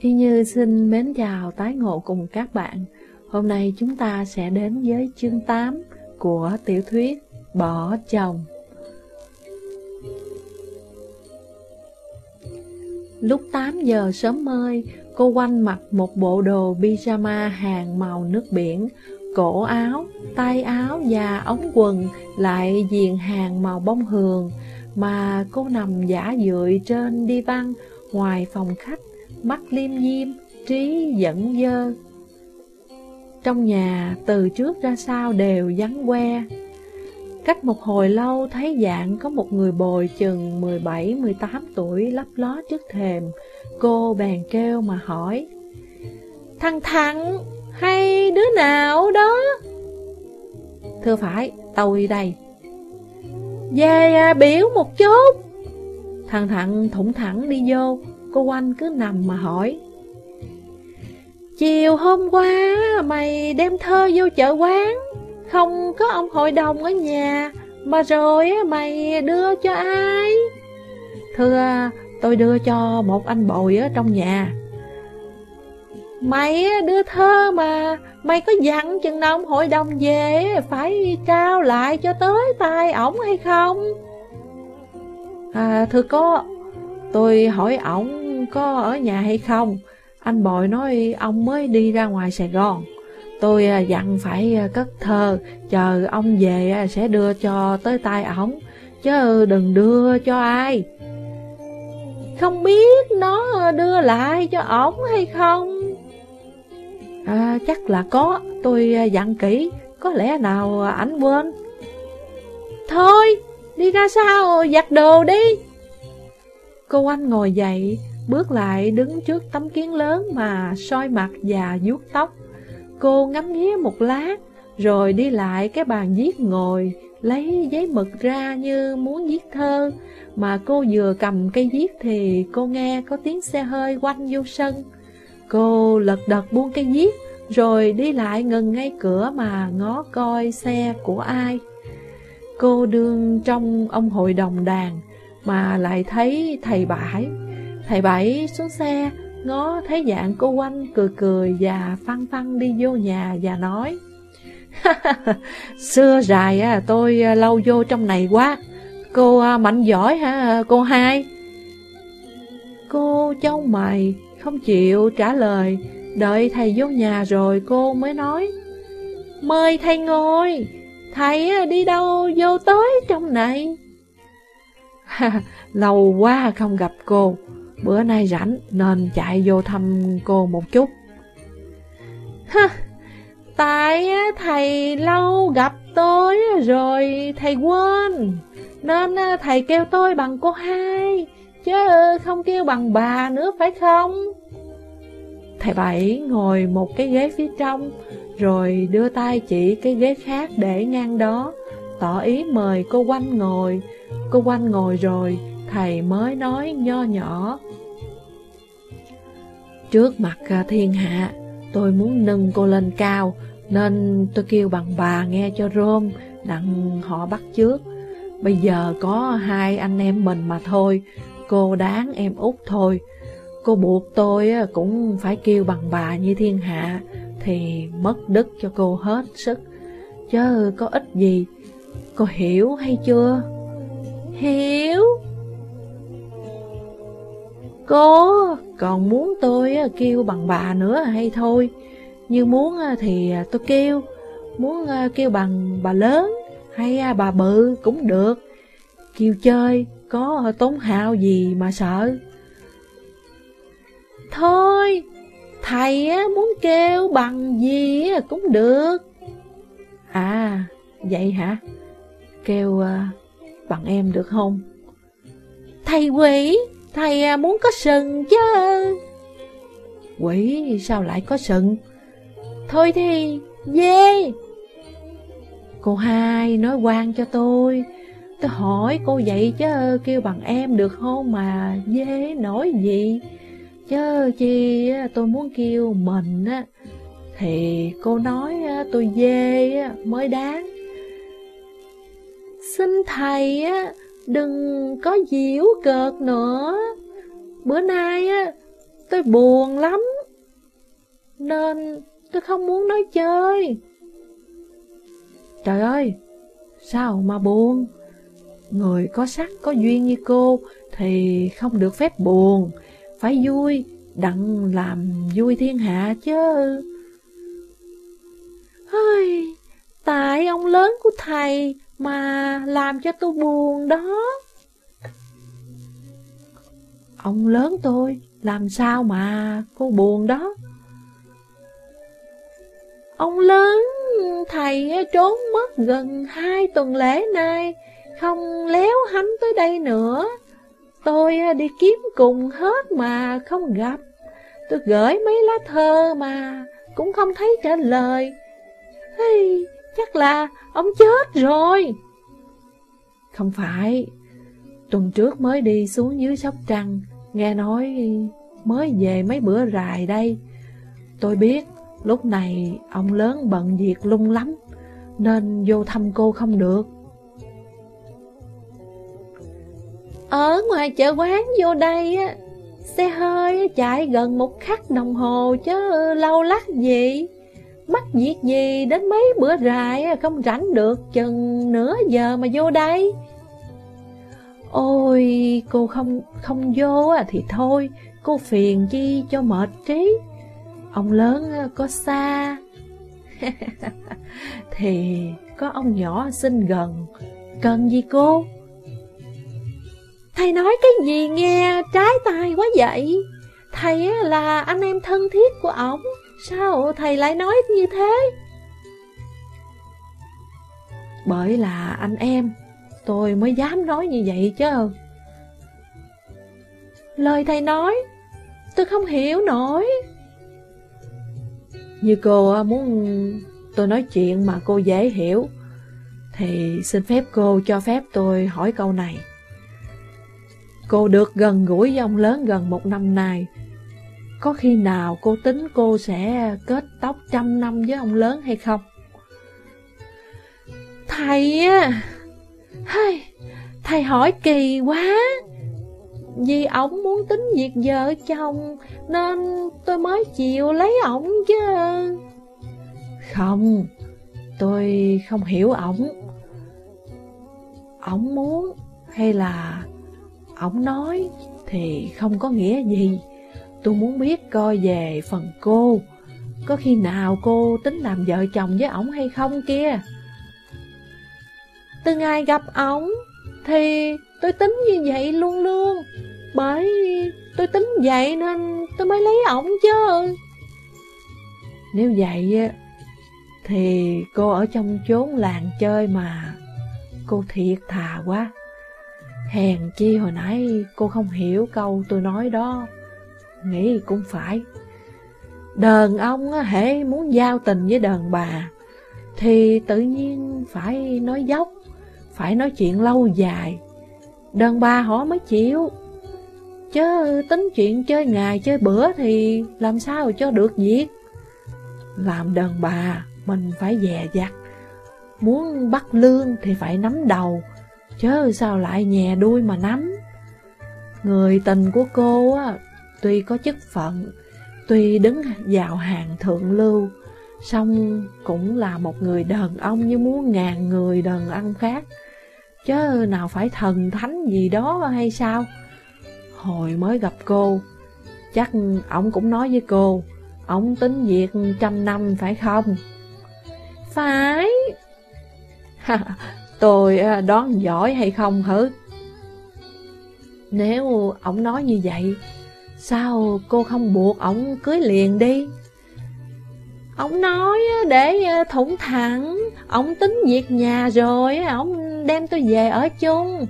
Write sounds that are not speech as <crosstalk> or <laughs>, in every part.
Y Như xin mến chào tái ngộ cùng các bạn. Hôm nay chúng ta sẽ đến với chương 8 của tiểu thuyết Bỏ chồng. Lúc 8 giờ sớm mơi, cô quanh mặc một bộ đồ pyjama hàng màu nước biển, cổ áo, tay áo và ống quần lại viền hàng màu bông hường, mà cô nằm giả dưỡi trên đi văn ngoài phòng khách mắt liêm diêm, trí dẫn dơ. Trong nhà, từ trước ra sau đều vắng que. Cách một hồi lâu thấy dạng có một người bồi chừng 17-18 tuổi lấp ló trước thềm, cô bèn kêu mà hỏi. Thằng Thằng, hay đứa nào đó? Thưa phải, tôi đây. Về à, biểu một chút. Thằng Thằng thủng thẳng đi vô, Cô anh cứ nằm mà hỏi. Chiều hôm qua mày đem thơ vô chợ quán, Không có ông hội đồng ở nhà, Mà rồi mày đưa cho ai? Thưa, tôi đưa cho một anh bồi ở trong nhà. Mày đưa thơ mà Mày có dặn chừng nào ông hội đồng về Phải trao lại cho tới tay ổng hay không? À thưa có Tôi hỏi ổng có ở nhà hay không? Anh bội nói ông mới đi ra ngoài Sài Gòn. Tôi à, dặn phải à, cất thơ Chờ ông về à, sẽ đưa cho tới tay ổng. Chứ đừng đưa cho ai. Không biết nó đưa lại cho ổng hay không? À, Chắc là có. Tôi dặn kỹ. Có lẽ nào ảnh quên? Thôi Đi ra sao giặt đồ đi. Cô anh ngồi dậy, bước lại đứng trước tấm kiến lớn mà soi mặt và vuốt tóc. Cô ngắm nghía một lát, rồi đi lại cái bàn viết ngồi, lấy giấy mực ra như muốn viết thơ. Mà cô vừa cầm cây viết thì cô nghe có tiếng xe hơi quanh vô sân. Cô lật đật buông cây viết, rồi đi lại ngừng ngay cửa mà ngó coi xe của ai. Cô đương trong ông hội đồng đàn, mà lại thấy thầy bãi Thầy Bảy xuống xe, Ngó thấy dạng cô quanh cười cười Và phăng phăng đi vô nhà và nói, <laughs> Xưa dài tôi à, lâu vô trong này quá. Cô à, mạnh giỏi hả à, cô hai? Cô châu mày không chịu trả lời. Đợi thầy vô nhà rồi cô mới nói, Mời thầy ngồi. Thầy đi đâu vô tới trong này? <laughs> Lâu quá không gặp cô. Bữa nay rảnh nên chạy vô thăm cô một chút. Ha, tại thầy lâu gặp tôi rồi thầy quên. Nên thầy kêu tôi bằng cô hai Chứ không kêu bằng bà nữa phải không? Thầy Bảy ngồi một cái ghế phía trong Rồi đưa tay chỉ cái ghế khác để ngang đó. Tỏ ý mời cô quanh ngồi. Cô quanh ngồi rồi, thầy mới nói nho nhỏ. Trước mặt à, thiên hạ, tôi muốn nâng cô lên cao, nên tôi kêu bằng bà nghe cho rôm, đặng họ bắt trước. Bây giờ có hai anh em mình mà thôi, cô đáng em út thôi. Cô buộc tôi à, cũng phải kêu bằng bà như thiên hạ, thì mất đức cho cô hết sức. Chứ có ích gì, cô hiểu hay chưa? Hiểu Cô còn muốn tôi à, kêu bằng bà nữa hay thôi. Như muốn à, thì à, tôi kêu. Muốn kêu bằng bà lớn hay bà bự cũng được. Kêu chơi có tốn hao gì mà sợ. Thôi Thầy muốn kêu bằng gì cũng được. À vậy hả? Kêu bằng em được không? Thầy quỷ, thầy à, muốn có sừng chứ. Quỷ sao lại có sừng? Thôi thì, dê. Cô hai nói quan cho tôi. Tôi hỏi cô vậy chứ kêu bằng em được không mà dê nói gì? Chứ chi tôi muốn kêu mình á Thì cô nói tôi dê mới đáng Xin thầy á, đừng có diễu cợt nữa. Bữa nay á, tôi buồn lắm. Nên tôi không muốn nói chơi. Trời ơi, sao mà buồn? Người có sắc có duyên như cô thì không được phép buồn, phải vui, đặng làm vui thiên hạ chứ. Hơi, tại ông lớn của thầy mà làm cho tôi buồn đó. Ông lớn tôi, làm sao mà cô buồn đó? Ông lớn thầy trốn mất gần hai tuần lễ nay, không léo hánh tới đây nữa. Tôi đi kiếm cùng hết mà không gặp. Tôi gửi mấy lá thơ mà cũng không thấy trả lời. Hey, chắc là ông chết rồi. Không phải, tuần trước mới đi xuống dưới Sóc Trăng, nghe nói mới về mấy bữa rài đây. Tôi biết lúc này ông lớn bận việc lung lắm, nên vô thăm cô không được. Ở ngoài chợ quán vô đây á, xe hơi chạy gần một khắc đồng hồ chứ lâu lắc gì. Mắc việc gì đến mấy bữa rài không rảnh được chừng nửa giờ mà vô đây. Ôi, cô không không vô thì thôi, cô phiền chi cho mệt trí. Ông lớn có xa. <laughs> thì có ông nhỏ xinh gần, cần gì cô? Thầy nói cái gì nghe trái tai quá vậy? Thầy là anh em thân thiết của ổng, sao thầy lại nói như thế? Bởi là anh em, tôi mới dám nói như vậy chứ. Lời thầy nói, tôi không hiểu nổi. Như cô muốn tôi nói chuyện mà cô dễ hiểu, thì xin phép cô cho phép tôi hỏi câu này. Cô được gần gũi với ông lớn gần một năm nay. Có khi nào cô tính cô sẽ kết tóc trăm năm với ông lớn hay không? Thầy á, thầy hỏi kỳ quá. Vì ổng muốn tính việc vợ chồng Nên tôi mới chịu lấy ổng chứ Không Tôi không hiểu ổng Ổng muốn Hay là ổng nói thì không có nghĩa gì Tôi muốn biết coi về phần cô. Có khi nào cô tính làm vợ chồng với ổng hay không kia? Từ ngày gặp ổng Thì tôi tính như vậy luôn luôn. Bởi tôi tính vậy nên tôi mới lấy ổng chứ. Nếu vậy Thì cô ở trong chốn làng chơi mà. Cô thiệt thà quá. Hèn chi hồi nãy cô không hiểu câu tôi nói đó. Nghĩ cũng phải. Đàn ông hễ muốn giao tình với đàn bà, Thì tự nhiên phải nói dốc, Phải nói chuyện lâu dài. Đàn bà họ mới chịu. Chứ tính chuyện chơi ngày chơi bữa thì làm sao cho được việc? Làm đàn bà, mình phải dè dặt. Muốn bắt lương thì phải nắm đầu, Chớ sao lại nhè đuôi mà nắm. Người tình của cô á Tuy có chức phận Tuy đứng vào hàng thượng lưu song cũng là một người đàn ông như muốn ngàn người đàn ông khác. Chớ nào phải thần thánh gì đó hay sao? Hồi mới gặp cô Chắc ông cũng nói với cô Ông tính việc trăm năm phải không? Phải. Tôi à, đoán giỏi hay không hử? Nếu ông nói như vậy, sao cô không buộc ông cưới liền đi? Ông nói để ờ, thủng thẳng, ông tính việc nhà rồi, ông đem tôi về ở chung.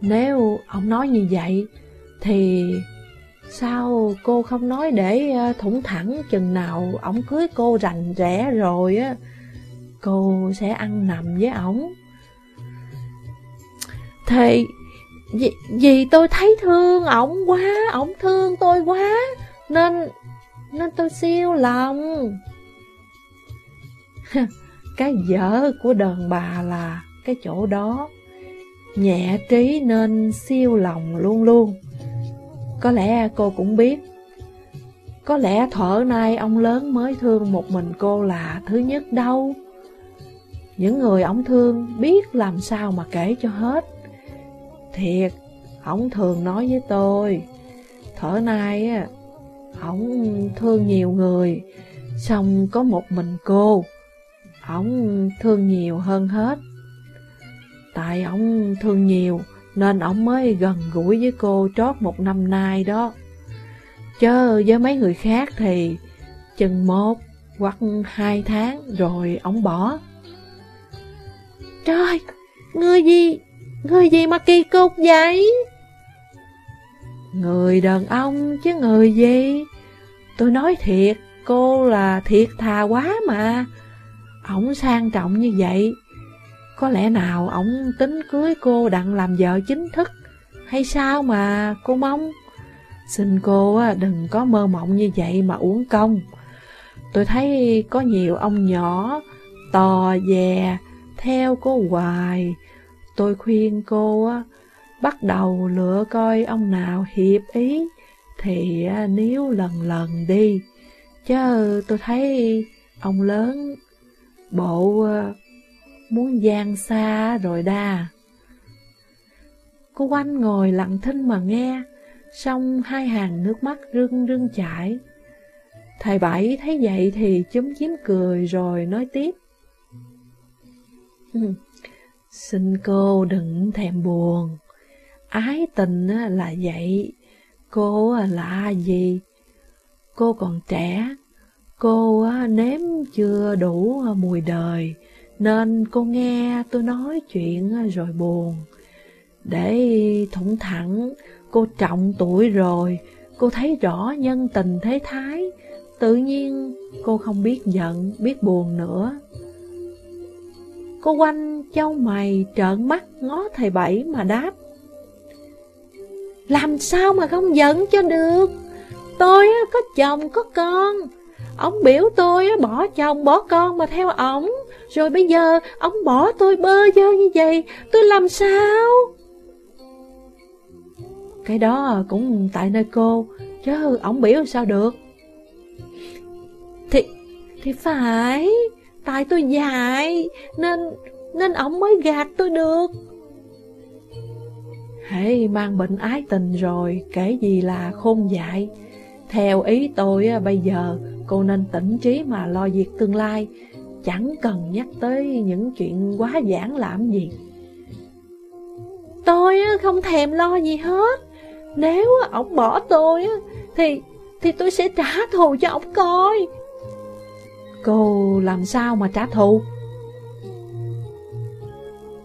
Nếu ông nói như vậy, thì sao cô không nói để ờ, thủng thẳng chừng nào ông cưới cô rành rẽ rồi á? cô sẽ ăn nằm với ổng. Thì vì, vì tôi thấy thương ổng quá, ổng thương tôi quá, nên nên tôi siêu lòng. <laughs> cái dở của đàn bà là cái chỗ đó, nhẹ trí nên siêu lòng luôn luôn. Có lẽ cô cũng biết Có lẽ thở nay ông lớn mới thương một mình cô là thứ nhất đâu Những người ổng thương biết làm sao mà kể cho hết Thiệt, ông thường nói với tôi Thở nay á, ông thương nhiều người Xong có một mình cô Ông thương nhiều hơn hết. Tại ông thương nhiều Nên ông mới gần gũi với cô trót một năm nay đó. Chớ với mấy người khác thì Chừng một hoặc hai tháng rồi ông bỏ. Trời, người gì, người gì mà kỳ cục vậy? Người đàn ông chứ người gì? Tôi nói thiệt, cô là thiệt thà quá mà. Ổng sang trọng như vậy Có lẽ nào ổng tính cưới cô đặng làm vợ chính thức? Hay sao mà cô mong Xin cô đừng có mơ mộng như vậy mà uống công. Tôi thấy có nhiều ông nhỏ Tò dè Theo cô hoài. Tôi khuyên cô Bắt đầu lựa coi ông nào hiệp ý Thì nếu lần lần đi Chứ tôi thấy ông lớn Bộ ờ, muốn gian xa rồi đa. Cô quanh ngồi lặng thinh mà nghe, xong hai hàng nước mắt rưng rưng chảy. Thầy Bảy thấy vậy thì chúm chím cười rồi nói tiếp. <laughs> Ừ, xin cô đừng thèm buồn. Ái tình là vậy, cô là gì? Cô còn trẻ, Cô nếm chưa đủ mùi đời, nên cô nghe tôi nói chuyện rồi buồn. Để thủng thẳng, cô trọng tuổi rồi, cô thấy rõ nhân tình thế thái, tự nhiên cô không biết giận, biết buồn nữa. Cô quanh châu mày trợn mắt ngó thầy Bảy mà đáp. Làm sao mà không giận cho được? Tôi có chồng có con, Ông biểu tôi bỏ chồng bỏ con mà theo ổng. Rồi bây giờ ông bỏ tôi bơ vơ như vậy Tôi làm sao? Cái đó cũng tại nơi cô Chứ ổng biểu sao được? Thì thì phải. Tại tôi dài Nên nên ổng mới gạt tôi được. Hãy mang bệnh ái tình rồi Kể gì là khôn dại. Theo ý tôi bây giờ Cô nên tỉnh trí mà lo việc tương lai. Chẳng cần nhắc tới những chuyện quá giản làm gì. Tôi không thèm lo gì hết. Nếu ông bỏ tôi Thì thì tôi sẽ trả thù cho ông coi Cô làm sao mà trả thù?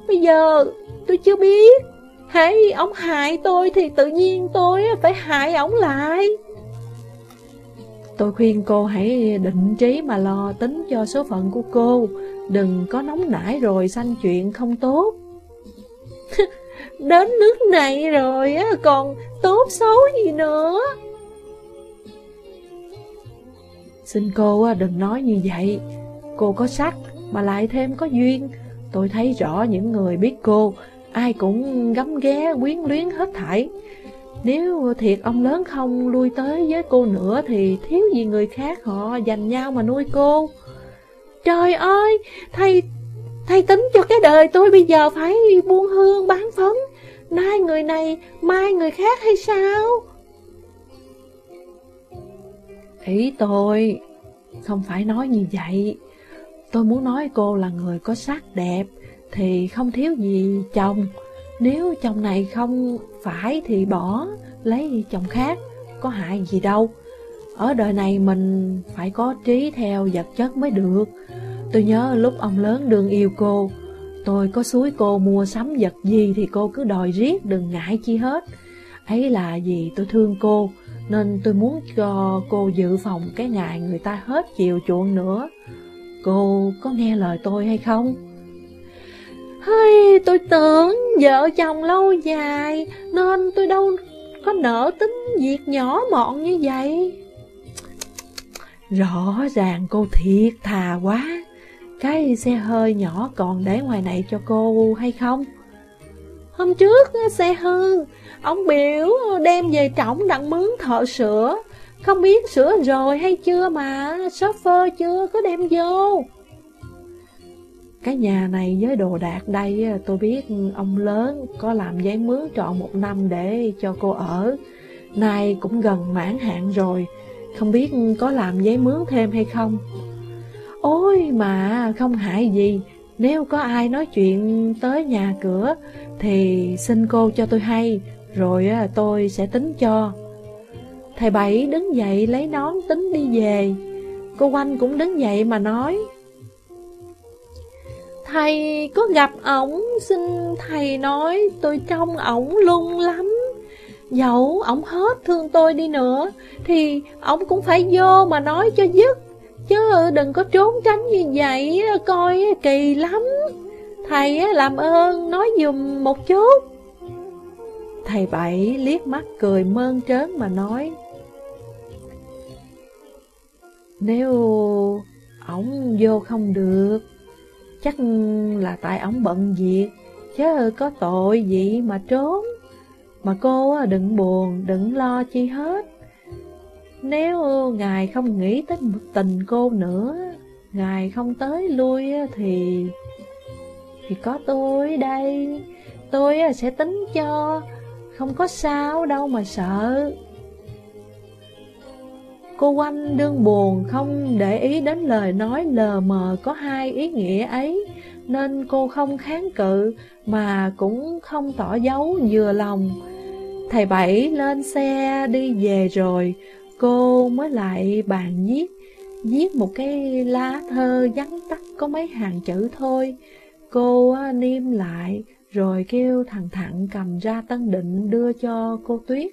Bây giờ tôi chưa biết. Hãy ông hại tôi thì tự nhiên tôi phải hại ông lại. Tôi khuyên cô hãy định trí mà lo tính cho số phận của cô. Đừng có nóng nảy rồi sanh chuyện không tốt. <laughs> Đến nước này rồi á, còn tốt xấu gì nữa? Xin cô đừng nói như vậy. Cô có sắc mà lại thêm có duyên. Tôi thấy rõ những người biết cô, Ai cũng gấm ghé, quyến luyến hết thảy. Nếu thiệt ông lớn không lui tới với cô nữa Thì thiếu gì người khác họ dành nhau mà nuôi cô. Trời ơi Thầy Thầy tính cho cái đời tôi bây giờ phải buôn hương bán phấn. Nay người này, Mai người khác hay sao? Ý tôi Không phải nói như vậy Tôi muốn nói cô là người có sắc đẹp Thì không thiếu gì chồng nếu chồng này không phải thì bỏ, lấy chồng khác, có hại gì đâu. Ở đời này mình phải có trí theo vật chất mới được. Tôi nhớ lúc ông lớn đương yêu cô, tôi có suối cô mua sắm vật gì thì cô cứ đòi riết đừng ngại chi hết. Ấy là vì tôi thương cô, nên tôi muốn cho cô dự phòng cái ngày người ta hết chiều chuộng nữa. Cô có nghe lời tôi hay không? Hey, tôi tưởng vợ chồng lâu dài Nên tôi đâu có nỡ tính việc nhỏ mọn như vậy Rõ ràng cô thiệt thà quá Cái xe hơi nhỏ còn để ngoài này cho cô hay không? Hôm trước xe hư, ông biểu đem về trọng đặng mướn thợ sửa. Không biết sửa rồi hay chưa mà, shopper chưa có đem vô. Cái nhà này với đồ đạc đây tôi biết ông lớn có làm giấy mướn trọn một năm để cho cô ở. Nay cũng gần mãn hạn rồi, không biết có làm giấy mướn thêm hay không. Ôi mà không hại gì, nếu có ai nói chuyện tới nhà cửa thì xin cô cho tôi hay, rồi tôi sẽ tính cho. Thầy Bảy đứng dậy lấy nón tính đi về. Cô Oanh cũng đứng dậy mà nói. Thầy có gặp ổng, xin thầy nói tôi trông ổng lung lắm. Dẫu ổng hết thương tôi đi nữa, thì ổng cũng phải vô mà nói cho dứt. Chứ đừng có trốn tránh như vậy, coi kỳ lắm. Thầy làm ơn nói dùm một chút. Thầy Bảy liếc mắt cười mơn trớn mà nói. Nếu ổng vô không được, chắc là tại ổng bận việc, chứ có tội gì mà trốn. Mà cô đừng buồn, đừng lo chi hết. Nếu ngài không nghĩ tới tình cô nữa, ngài không tới lui thì... Thì có tôi đây, tôi sẽ tính cho, không có sao đâu mà sợ. Cô quanh đương buồn không để ý đến lời nói lờ mờ có hai ý nghĩa ấy, nên cô không kháng cự mà cũng không tỏ dấu vừa lòng. Thầy Bảy lên xe đi về rồi, cô mới lại bàn viết, viết một cái lá thơ vắn tắt có mấy hàng chữ thôi. Cô niêm lại, rồi kêu thằng Thặng cầm ra tân định đưa cho cô Tuyết.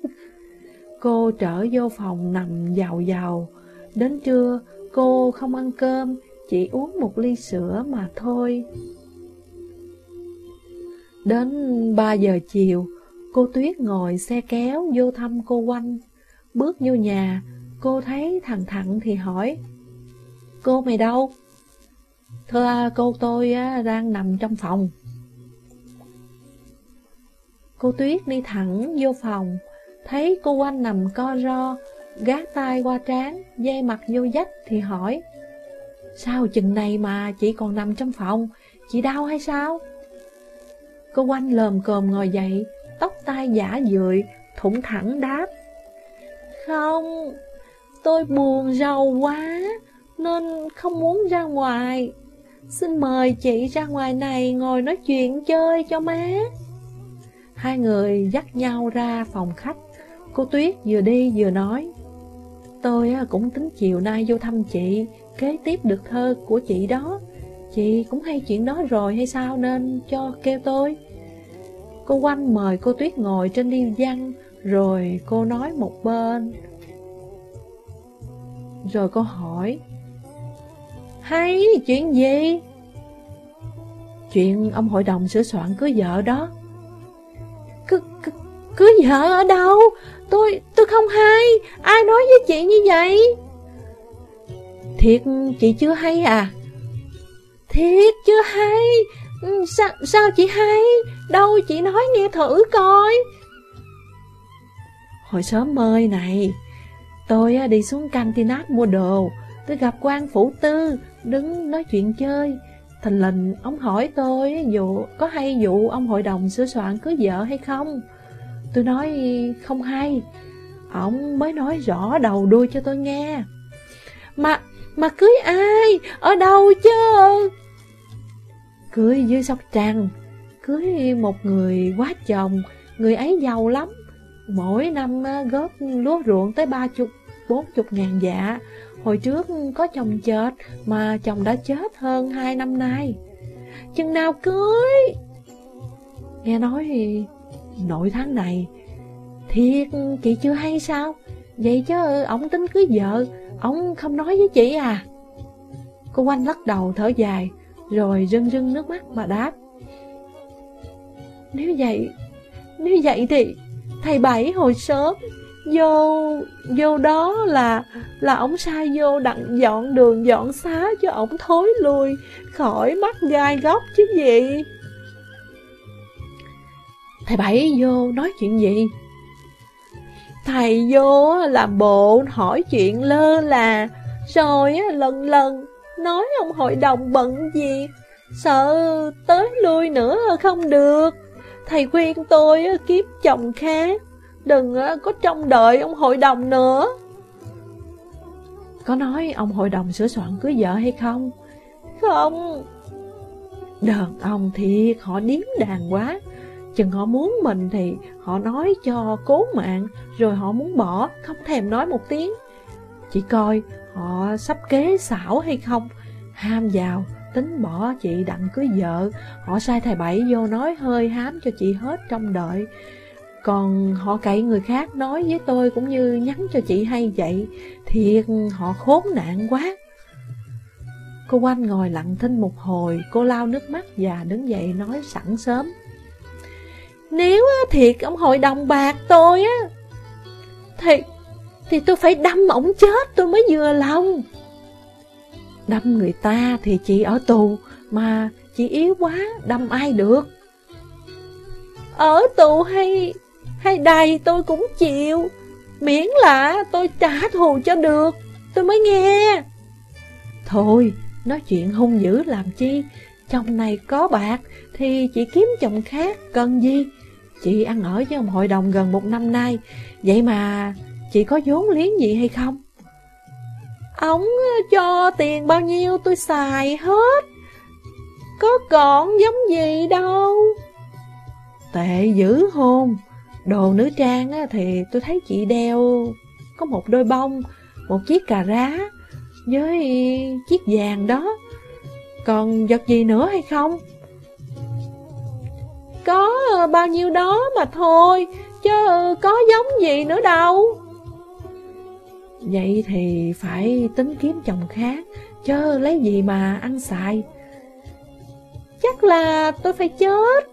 Cô trở vô phòng nằm giàu giàu. Đến trưa, cô không ăn cơm, chỉ uống một ly sữa mà thôi. Đến 3 giờ chiều, cô Tuyết ngồi xe kéo vô thăm cô Quanh. Bước vô nhà, cô thấy thằng Thặng thì hỏi, Cô mày đâu? Thưa cô tôi đang nằm trong phòng. Cô Tuyết đi thẳng vô phòng, Thấy cô quanh nằm co ro, gác tay qua trán, dây mặt vô dách thì hỏi Sao chừng này mà chị còn nằm trong phòng, chị đau hay sao? Cô quanh lờm cồm ngồi dậy, tóc tai giả dượi, thủng thẳng đáp không, tôi buồn rầu quá, nên không muốn ra ngoài. Xin mời chị ra ngoài này ngồi nói chuyện chơi cho má. Hai người dắt nhau ra phòng khách. Cô Tuyết vừa đi vừa nói Tôi cũng tính chiều nay vô thăm chị Kế tiếp được thơ của chị đó. Chị cũng hay chuyện đó rồi hay sao nên cho kêu tôi. Cô quanh mời cô Tuyết ngồi trên điêu văn rồi cô nói một bên Rồi cô hỏi Hay chuyện gì? Chuyện ông hội đồng sửa soạn cưới vợ đó Cứ, cứ, cưới vợ ở đâu? Tôi, tôi không hay, ai nói với chị như vậy? Thiệt chị chưa hay à? Thiệt chưa hay, sa sao, sao chị hay? Đâu chị nói nghe thử coi. Hồi sớm mời này, tôi đi xuống cantinat mua đồ, tôi gặp quan phủ tư, đứng nói chuyện chơi. Thành lình, ông hỏi tôi dụ có hay vụ ông hội đồng sửa soạn cưới vợ hay không? Tôi nói không hay Ông mới nói rõ đầu đuôi cho tôi nghe Mà, mà cưới ai? Ở đâu chứ? Cưới dưới sóc trăng Cưới một người quá chồng Người ấy giàu lắm Mỗi năm góp lúa ruộng tới ba chục, bốn chục ngàn dạ. Hồi trước có chồng chết Mà chồng đã chết hơn hai năm nay. Chừng nào cưới? Nghe nói Nội tháng này Thiệt chị chưa hay sao? Vậy chứ ổng tính cưới vợ Ổng không nói với chị à? Cô quanh lắc đầu thở dài Rồi rưng rưng nước mắt mà đáp. Nếu vậy Nếu vậy thì Thầy Bảy hồi sớm Vô Vô đó là Là ổng sai vô đặng dọn đường dọn xá cho ổng thối lui Khỏi mắt gai góc chứ gì Thầy Bảy vô nói chuyện gì? Thầy vô làm bộ hỏi chuyện lơ là, rồi lần lần nói ông hội đồng bận gì, sợ tới lui nữa không được. Thầy khuyên tôi kiếp chồng khác, đừng có trông đợi ông hội đồng nữa. Có nói ông hội đồng sửa soạn cưới vợ hay không? Không. Đàn ông thiệt họ điếm đàn quá. Chừng họ muốn mình thì họ nói cho cố mạng, rồi họ muốn bỏ, không thèm nói một tiếng. Chỉ coi họ sắp kế xảo hay không, ham vào, tính bỏ chị đặng cưới vợ, họ sai thầy Bảy vô nói hơi hám cho chị hết trong đợi. Còn họ cậy người khác nói với tôi cũng như nhắn cho chị hay vậy, thiệt họ khốn nạn quá. Cô quanh ngồi lặng thinh một hồi, cô lau nước mắt và đứng dậy nói sẵn sớm. Nếu thiệt ông hội đồng bạc tôi á, thì, thì tôi phải đâm ổng chết tôi mới vừa lòng. Đâm người ta thì chị ở tù, mà chị yếu quá, đâm ai được. Ở tù hay hay đầy tôi cũng chịu, miễn là tôi trả thù cho được, tôi mới nghe. Thôi, nói chuyện hung dữ làm chi, chồng này có bạc thì chị kiếm chồng khác, cần gì? Chị ăn ở với ông hội đồng gần một năm nay, vậy mà chị có vốn liếng gì hay không? Ông ờ, cho tiền bao nhiêu tôi xài hết, có còn giống gì đâu. Tệ dữ hôn, đồ nữ trang thì tôi thấy chị đeo có một đôi bông, một chiếc cà rá với chiếc vàng đó. Còn vật gì nữa hay không? Có ờ, bao nhiêu đó mà thôi, chứ ờ, có giống gì nữa đâu. Vậy thì phải tính kiếm chồng khác, chứ lấy gì mà ăn xài. Chắc là tôi phải chết,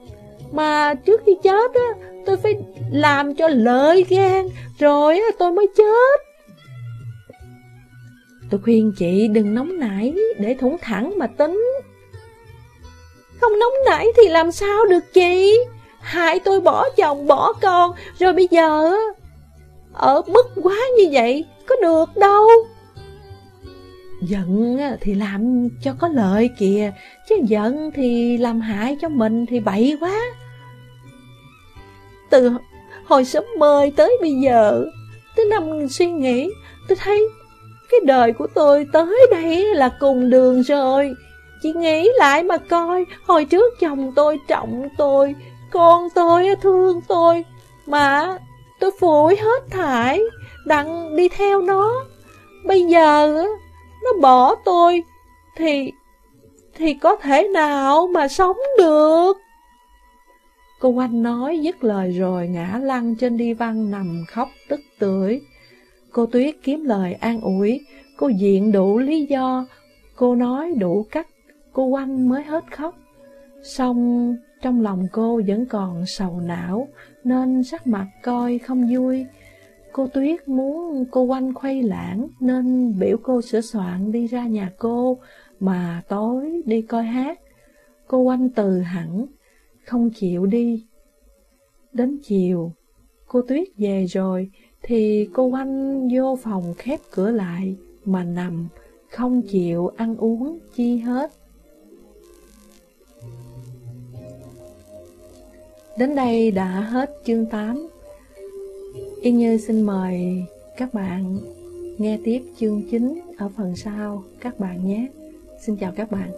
mà trước khi chết á, tôi phải làm cho lợi gan, rồi tôi mới chết. Tôi khuyên chị đừng nóng nảy để thủng thẳng mà tính. Không nóng nảy thì làm sao được chị? Hại tôi bỏ chồng bỏ con, rồi bây giờ ở bức quá như vậy, có được đâu. Giận thì làm cho có lợi kìa, chứ giận thì làm hại cho mình thì bậy quá. Từ hồi sớm mời tới bây giờ, tới năm suy nghĩ, tôi thấy cái đời của tôi tới đây là cùng đường rồi. Chị nghĩ lại mà coi, hồi trước chồng tôi trọng tôi, con tôi thương tôi, mà tôi phủi hết thải, đặng đi theo nó. Bây giờ nó bỏ tôi, thì thì có thể nào mà sống được? Cô Oanh nói dứt lời rồi ngã lăn trên đi văn nằm khóc tức tưởi. Cô Tuyết kiếm lời an ủi, cô diện đủ lý do, cô nói đủ cách, cô Oanh mới hết khóc. Xong trong lòng cô vẫn còn sầu não, nên sắc mặt coi không vui. Cô Tuyết muốn cô quanh khuây lãng, nên biểu cô sửa soạn đi ra nhà cô, mà tối đi coi hát. Cô quanh từ hẳn, không chịu đi. Đến chiều, cô Tuyết về rồi, thì cô quanh vô phòng khép cửa lại, mà nằm, không chịu ăn uống chi hết. Đến đây đã hết chương 8. Yên Như xin mời các bạn nghe tiếp chương 9 ở phần sau các bạn nhé. Xin chào các bạn.